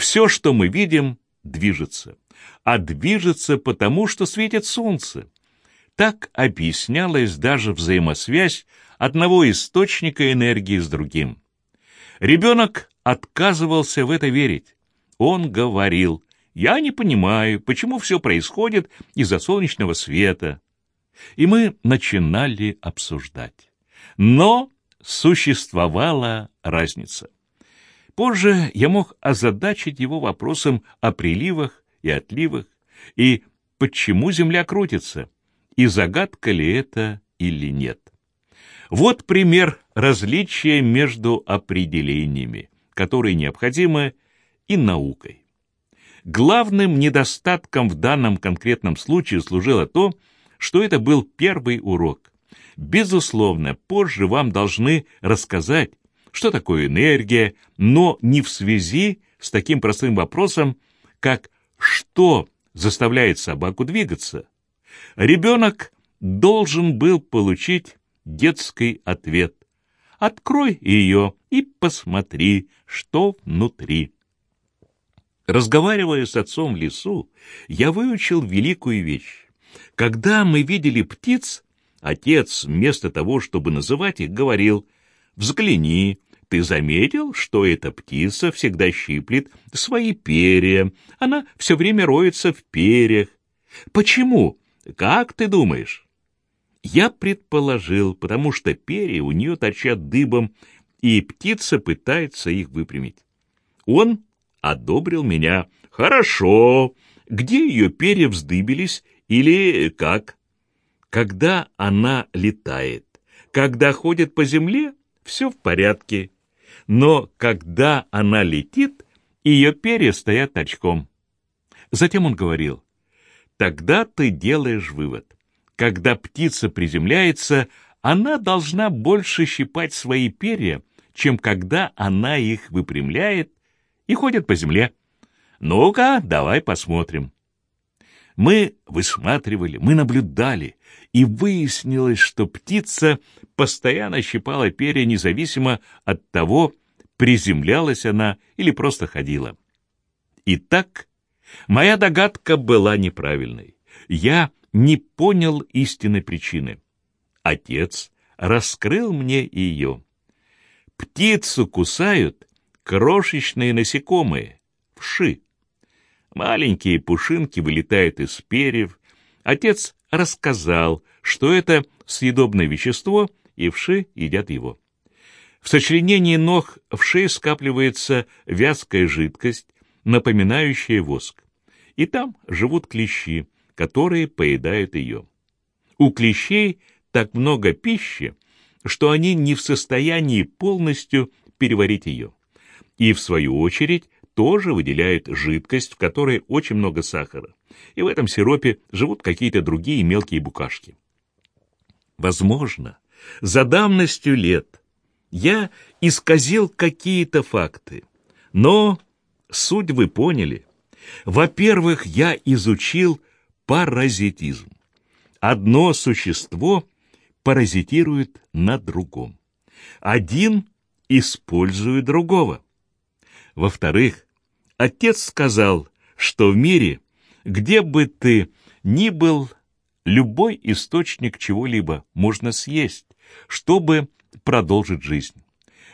Все, что мы видим, движется. А движется потому, что светит солнце. Так объяснялась даже взаимосвязь одного источника энергии с другим. Ребенок отказывался в это верить. Он говорил, «Я не понимаю, почему все происходит из-за солнечного света». И мы начинали обсуждать. Но существовала разница. Позже я мог озадачить его вопросом о приливах и отливах, и почему Земля крутится, и загадка ли это или нет. Вот пример различия между определениями, которые необходимы, и наукой. Главным недостатком в данном конкретном случае служило то, что это был первый урок. Безусловно, позже вам должны рассказать, что такое энергия, но не в связи с таким простым вопросом, как «что заставляет собаку двигаться?». Ребенок должен был получить детский ответ. Открой ее и посмотри, что внутри. Разговаривая с отцом в лесу, я выучил великую вещь. Когда мы видели птиц, отец вместо того, чтобы называть их, говорил «Взгляни, ты заметил, что эта птица всегда щиплет свои перья? Она все время роется в перьях. Почему? Как ты думаешь?» Я предположил, потому что перья у нее торчат дыбом, и птица пытается их выпрямить. Он одобрил меня. «Хорошо. Где ее перья вздыбились или как?» «Когда она летает. Когда ходит по земле, все в порядке. Но когда она летит, ее перья стоят торчком». Затем он говорил, «Тогда ты делаешь вывод. Когда птица приземляется, она должна больше щипать свои перья, чем когда она их выпрямляет и ходит по земле. Ну-ка, давай посмотрим. Мы высматривали, мы наблюдали, и выяснилось, что птица постоянно щипала перья независимо от того, приземлялась она или просто ходила. Итак, моя догадка была неправильной. Я не понял истинной причины. Отец раскрыл мне ее. Птицу кусают крошечные насекомые, вши. Маленькие пушинки вылетают из перьев. Отец рассказал, что это съедобное вещество, и вши едят его. В сочленении ног вшей скапливается вязкая жидкость, напоминающая воск. И там живут клещи, которые поедают ее. У клещей так много пищи, что они не в состоянии полностью переварить ее. И, в свою очередь, тоже выделяют жидкость, в которой очень много сахара. И в этом сиропе живут какие-то другие мелкие букашки. Возможно, за давностью лет я исказил какие-то факты, но суть вы поняли. Во-первых, я изучил паразитизм. Одно существо паразитирует на другом. Один использует другого. Во-вторых, отец сказал, что в мире, где бы ты ни был, любой источник чего-либо можно съесть, чтобы продолжить жизнь.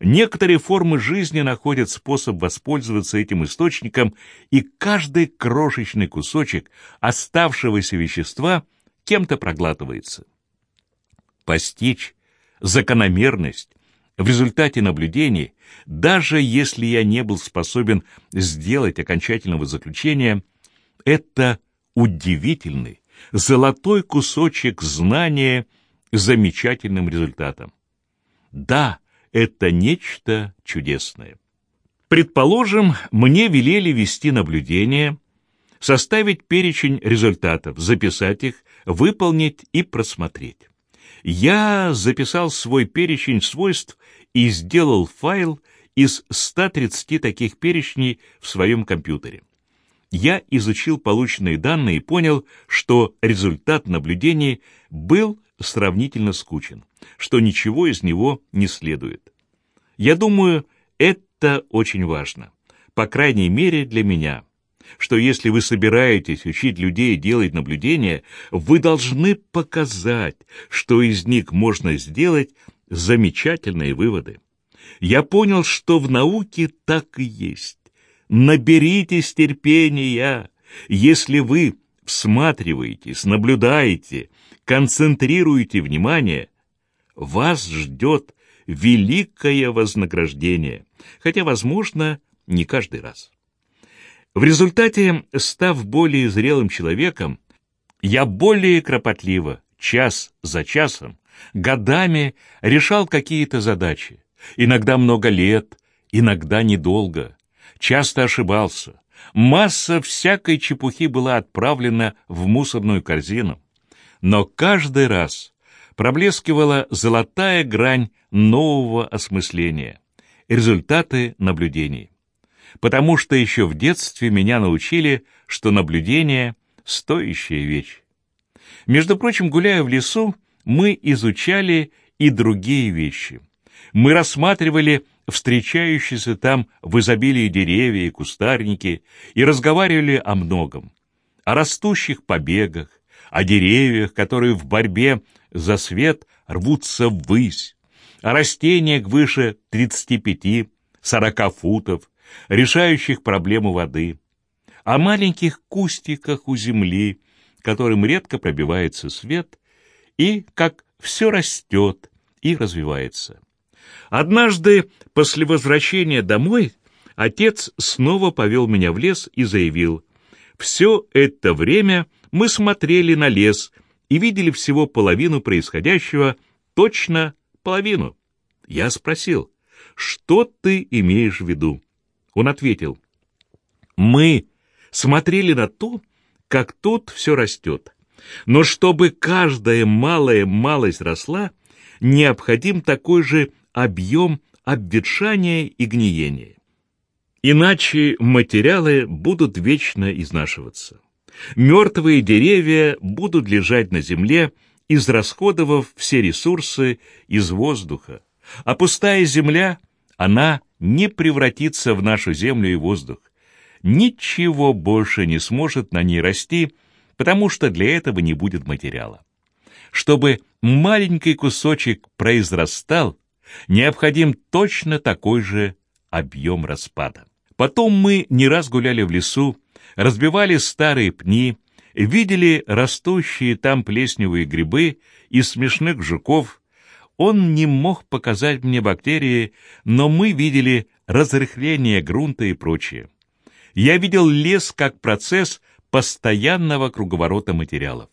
Некоторые формы жизни находят способ воспользоваться этим источником, и каждый крошечный кусочек оставшегося вещества кем-то проглатывается. Постичь закономерность в результате наблюдений, даже если я не был способен сделать окончательного заключения, это удивительный, золотой кусочек знания с замечательным результатом. Да, это нечто чудесное. Предположим, мне велели вести наблюдение, составить перечень результатов, записать их, выполнить и просмотреть. Я записал свой перечень свойств и сделал файл из 130 таких перечней в своем компьютере. Я изучил полученные данные и понял, что результат наблюдений был сравнительно скучен, что ничего из него не следует. Я думаю, это очень важно, по крайней мере для меня, что если вы собираетесь учить людей делать наблюдения, вы должны показать, что из них можно сделать замечательные выводы. Я понял, что в науке так и есть. Наберитесь терпения, если вы всматриваетесь, наблюдаете, концентрируете внимание, вас ждет великое вознаграждение, хотя, возможно, не каждый раз. В результате, став более зрелым человеком, я более кропотливо, час за часом, годами решал какие-то задачи, иногда много лет, иногда недолго, часто ошибался. Масса всякой чепухи была отправлена в мусорную корзину. Но каждый раз проблескивала золотая грань нового осмысления, результаты наблюдений. Потому что еще в детстве меня научили, что наблюдение — стоящая вещь. Между прочим, гуляя в лесу, мы изучали и другие вещи. Мы рассматривали встречающиеся там в изобилии деревья и кустарники и разговаривали о многом. О растущих побегах, о деревьях, которые в борьбе за свет рвутся ввысь, о растениях выше 35-40 футов, решающих проблему воды, о маленьких кустиках у земли, которым редко пробивается свет, и как все растет и развивается. Однажды, после возвращения домой, отец снова повел меня в лес и заявил, «Все это время мы смотрели на лес и видели всего половину происходящего, точно половину. Я спросил, что ты имеешь в виду? Он ответил, мы смотрели на то, как тут все растет. Но чтобы каждая малая малость росла, необходим такой же объем обветшания и гниения. Иначе материалы будут вечно изнашиваться. Мертвые деревья будут лежать на земле, израсходовав все ресурсы из воздуха, а пустая земля, она не превратится в нашу землю и воздух. Ничего больше не сможет на ней расти, потому что для этого не будет материала. Чтобы маленький кусочек произрастал, необходим точно такой же объем распада. Потом мы не раз гуляли в лесу, разбивали старые пни, видели растущие там плесневые грибы и смешных жуков. Он не мог показать мне бактерии, но мы видели разрыхление грунта и прочее. Я видел лес как процесс постоянного круговорота материалов.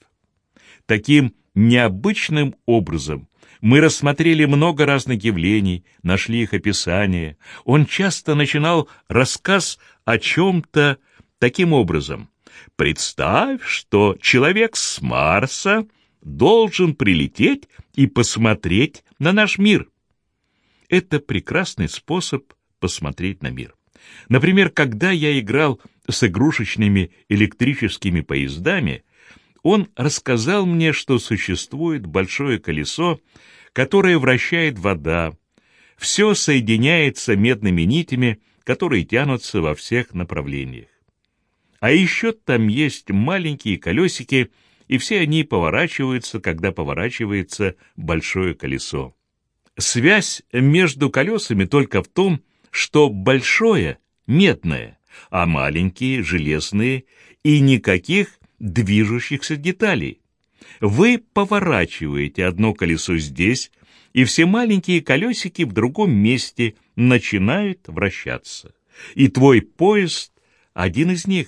Таким необычным образом мы рассмотрели много разных явлений, нашли их описание. Он часто начинал рассказ о чем-то таким образом. Представь, что человек с Марса должен прилететь и посмотреть на наш мир. Это прекрасный способ посмотреть на мир. Например, когда я играл с игрушечными электрическими поездами, он рассказал мне, что существует большое колесо, которое вращает вода. Все соединяется медными нитями, которые тянутся во всех направлениях. А еще там есть маленькие колесики, и все они поворачиваются, когда поворачивается большое колесо. Связь между колесами только в том, что большое — медное, а маленькие — железные, и никаких движущихся деталей. Вы поворачиваете одно колесо здесь, и все маленькие колесики в другом месте начинают вращаться. И твой поезд — один из них.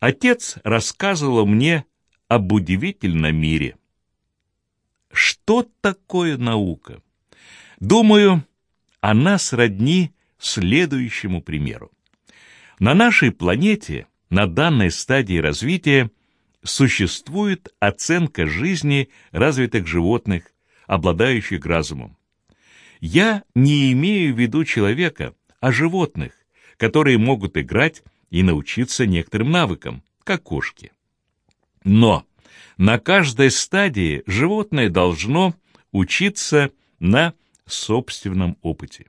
Отец рассказывал мне об удивительном мире. Что такое наука? Думаю, она сродни следующему примеру. На нашей планете, на данной стадии развития, существует оценка жизни развитых животных, обладающих разумом. Я не имею в виду человека, а животных, которые могут играть и научиться некоторым навыкам, как кошки. Но на каждой стадии животное должно учиться на собственном опыте.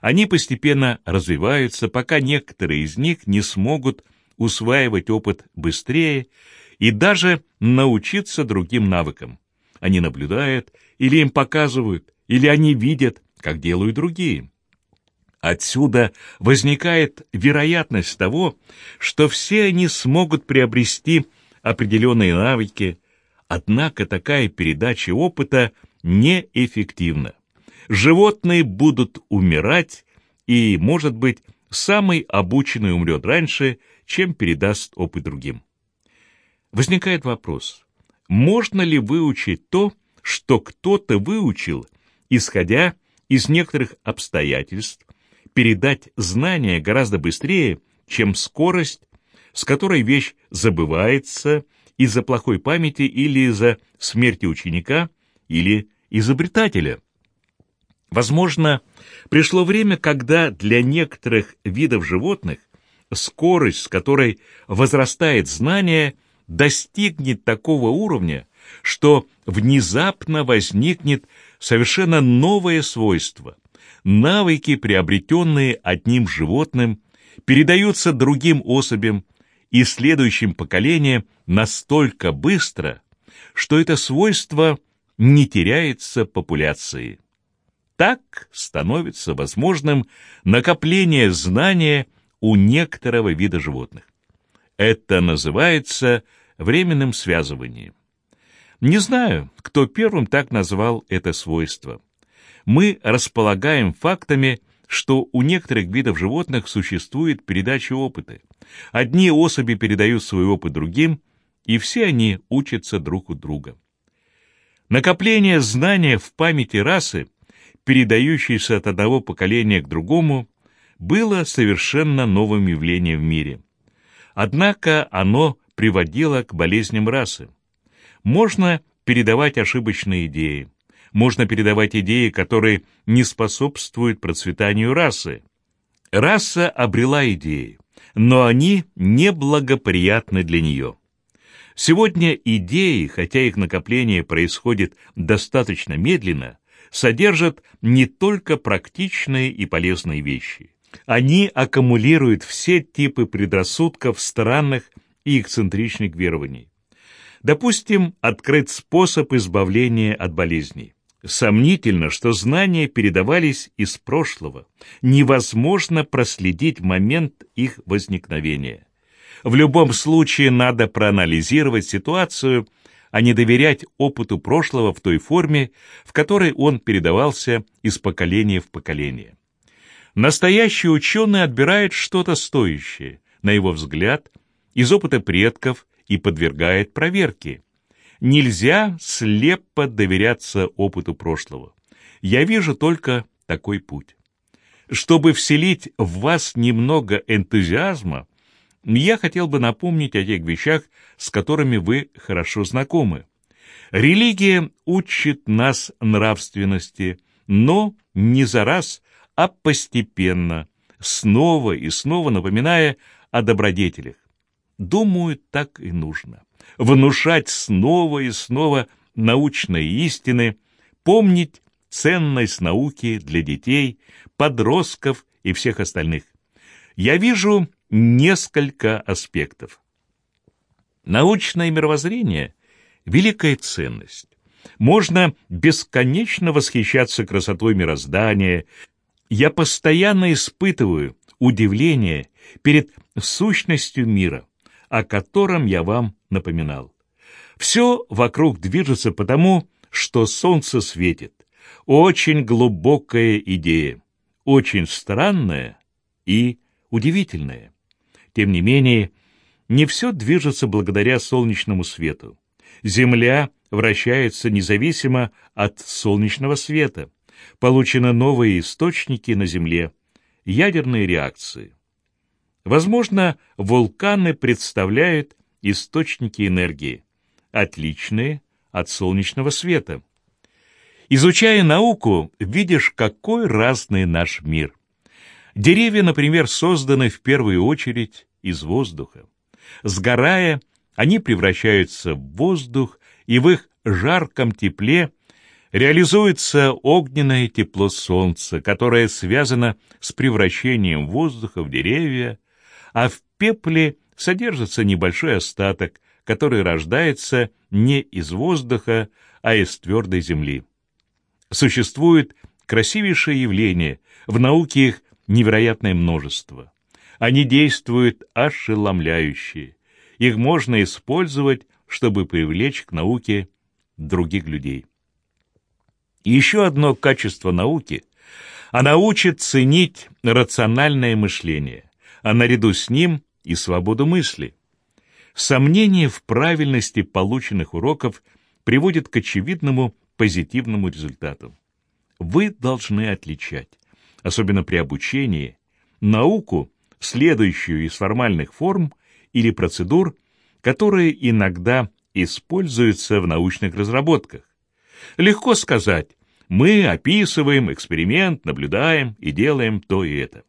Они постепенно развиваются, пока некоторые из них не смогут усваивать опыт быстрее и даже научиться другим навыкам. Они наблюдают, или им показывают, или они видят, как делают другие. Отсюда возникает вероятность того, что все они смогут приобрести определенные навыки, однако такая передача опыта неэффективна. Животные будут умирать, и, может быть, самый обученный умрет раньше, чем передаст опыт другим. Возникает вопрос, можно ли выучить то, что кто-то выучил, исходя из некоторых обстоятельств, передать знания гораздо быстрее, чем скорость, с которой вещь забывается из-за плохой памяти или из-за смерти ученика или изобретателя. Возможно, пришло время, когда для некоторых видов животных скорость, с которой возрастает знание, достигнет такого уровня, что внезапно возникнет совершенно новое свойство, навыки, приобретенные одним животным, передаются другим особям и следующим поколениям настолько быстро, что это свойство не теряется популяцией. Так становится возможным накопление знания у некоторого вида животных. Это называется временным связыванием. Не знаю, кто первым так назвал это свойство мы располагаем фактами, что у некоторых видов животных существует передача опыта. Одни особи передают свой опыт другим, и все они учатся друг у друга. Накопление знания в памяти расы, передающейся от одного поколения к другому, было совершенно новым явлением в мире. Однако оно приводило к болезням расы. Можно передавать ошибочные идеи, можно передавать идеи, которые не способствуют процветанию расы. Раса обрела идеи, но они неблагоприятны для нее. Сегодня идеи, хотя их накопление происходит достаточно медленно, содержат не только практичные и полезные вещи. Они аккумулируют все типы предрассудков странных и эксцентричных верований. Допустим, открыть способ избавления от болезней. Сомнительно, что знания передавались из прошлого. Невозможно проследить момент их возникновения. В любом случае надо проанализировать ситуацию, а не доверять опыту прошлого в той форме, в которой он передавался из поколения в поколение. Настоящий ученый отбирает что-то стоящее, на его взгляд, из опыта предков и подвергает проверке. Нельзя слепо доверяться опыту прошлого. Я вижу только такой путь. Чтобы вселить в вас немного энтузиазма, я хотел бы напомнить о тех вещах, с которыми вы хорошо знакомы. Религия учит нас нравственности, но не за раз, а постепенно, снова и снова напоминая о добродетелях. Думаю, так и нужно внушать снова и снова научные истины, помнить ценность науки для детей, подростков и всех остальных. Я вижу несколько аспектов. Научное мировоззрение – великая ценность. Можно бесконечно восхищаться красотой мироздания. Я постоянно испытываю удивление перед сущностью мира, о котором я вам напоминал. Все вокруг движется потому, что солнце светит. Очень глубокая идея, очень странная и удивительная. Тем не менее, не все движется благодаря солнечному свету. Земля вращается независимо от солнечного света. Получены новые источники на Земле, ядерные реакции. Возможно, вулканы представляют источники энергии, отличные от солнечного света. Изучая науку, видишь, какой разный наш мир. Деревья, например, созданы в первую очередь из воздуха. Сгорая, они превращаются в воздух, и в их жарком тепле реализуется огненное тепло солнца, которое связано с превращением воздуха в деревья, а в пепле содержится небольшой остаток, который рождается не из воздуха, а из твердой земли. Существует красивейшее явление, в науке их невероятное множество. Они действуют ошеломляюще. Их можно использовать, чтобы привлечь к науке других людей. Еще одно качество науки – она учит ценить рациональное мышление, а наряду с ним и свободу мысли. Сомнение в правильности полученных уроков приводит к очевидному позитивному результату. Вы должны отличать, особенно при обучении, науку, следующую из формальных форм или процедур, которые иногда используются в научных разработках. Легко сказать, мы описываем эксперимент, наблюдаем и делаем то и это.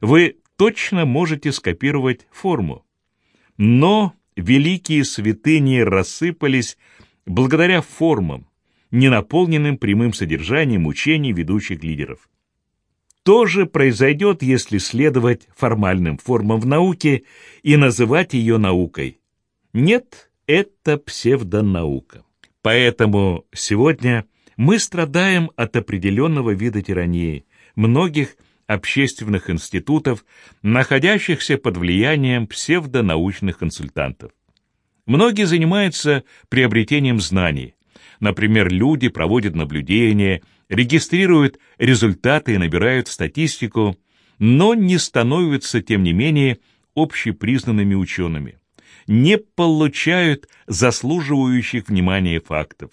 Вы точно можете скопировать форму. Но великие святыни рассыпались благодаря формам, не наполненным прямым содержанием учений ведущих лидеров. То же произойдет, если следовать формальным формам в науке и называть ее наукой. Нет, это псевдонаука. Поэтому сегодня мы страдаем от определенного вида тирании, многих общественных институтов, находящихся под влиянием псевдонаучных консультантов. Многие занимаются приобретением знаний. Например, люди проводят наблюдения, регистрируют результаты и набирают статистику, но не становятся, тем не менее, общепризнанными учеными. Не получают заслуживающих внимания фактов.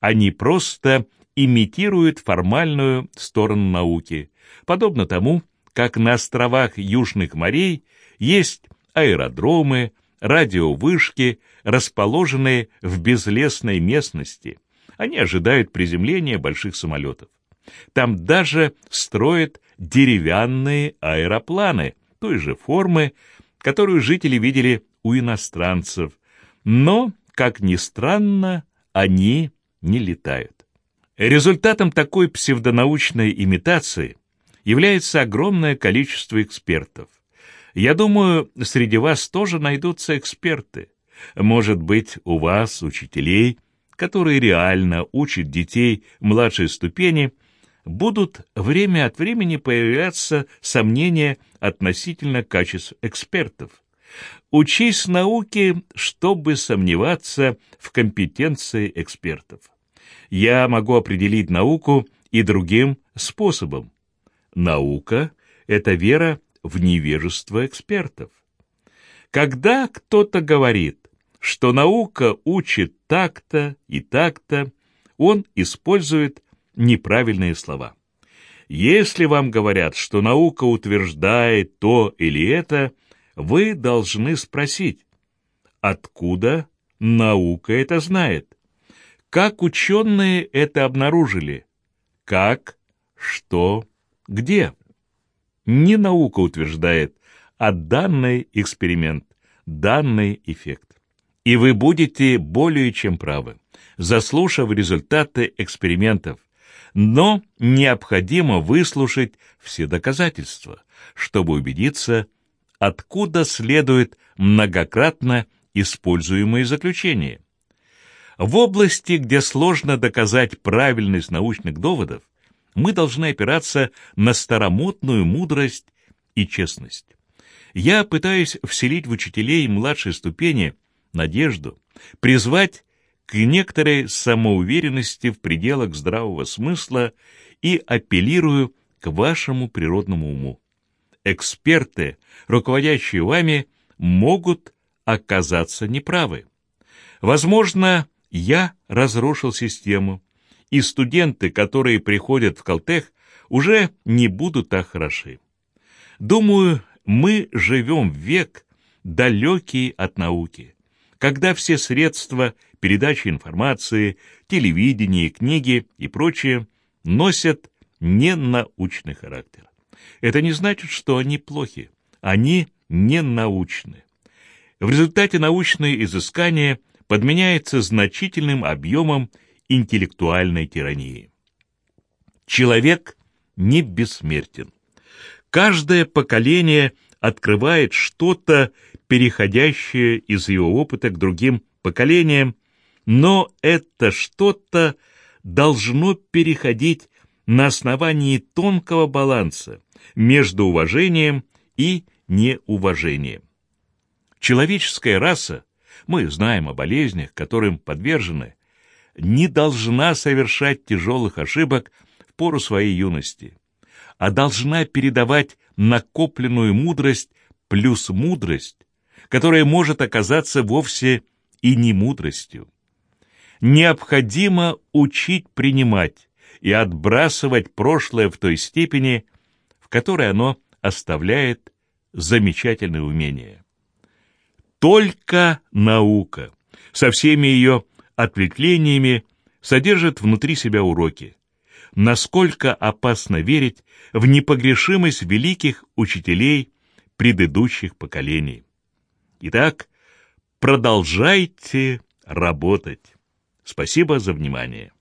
Они просто имитируют формальную сторону науки, подобно тому, как на островах Южных морей есть аэродромы, радиовышки, расположенные в безлесной местности. Они ожидают приземления больших самолетов. Там даже строят деревянные аэропланы той же формы, которую жители видели у иностранцев. Но, как ни странно, они не летают. Результатом такой псевдонаучной имитации является огромное количество экспертов. Я думаю, среди вас тоже найдутся эксперты. Может быть, у вас, учителей, которые реально учат детей младшей ступени, будут время от времени появляться сомнения относительно качеств экспертов. Учись науке, чтобы сомневаться в компетенции экспертов. Я могу определить науку и другим способом. Наука — это вера в невежество экспертов. Когда кто-то говорит, что наука учит так-то и так-то, он использует неправильные слова. Если вам говорят, что наука утверждает то или это, вы должны спросить, откуда наука это знает? Как ученые это обнаружили? Как? Что? Где? Не наука утверждает, а данный эксперимент, данный эффект. И вы будете более чем правы, заслушав результаты экспериментов. Но необходимо выслушать все доказательства, чтобы убедиться, откуда следует многократно используемые заключения. В области, где сложно доказать правильность научных доводов, мы должны опираться на старомодную мудрость и честность. Я пытаюсь вселить в учителей младшей ступени надежду, призвать к некоторой самоуверенности в пределах здравого смысла и апеллирую к вашему природному уму. Эксперты, руководящие вами, могут оказаться неправы. Возможно, я разрушил систему, и студенты, которые приходят в Калтех, уже не будут так хороши. Думаю, мы живем в век, далекий от науки, когда все средства передачи информации, телевидение, книги и прочее носят ненаучный характер. Это не значит, что они плохи. Они ненаучны. В результате научные изыскания подменяется значительным объемом интеллектуальной тирании. Человек не бессмертен. Каждое поколение открывает что-то, переходящее из его опыта к другим поколениям, но это что-то должно переходить на основании тонкого баланса между уважением и неуважением. Человеческая раса, мы знаем о болезнях, которым подвержены, не должна совершать тяжелых ошибок в пору своей юности, а должна передавать накопленную мудрость плюс мудрость, которая может оказаться вовсе и не мудростью. Необходимо учить принимать и отбрасывать прошлое в той степени, которой оно оставляет замечательные умения. Только наука со всеми ее ответвлениями содержит внутри себя уроки. Насколько опасно верить в непогрешимость великих учителей предыдущих поколений. Итак, продолжайте работать. Спасибо за внимание.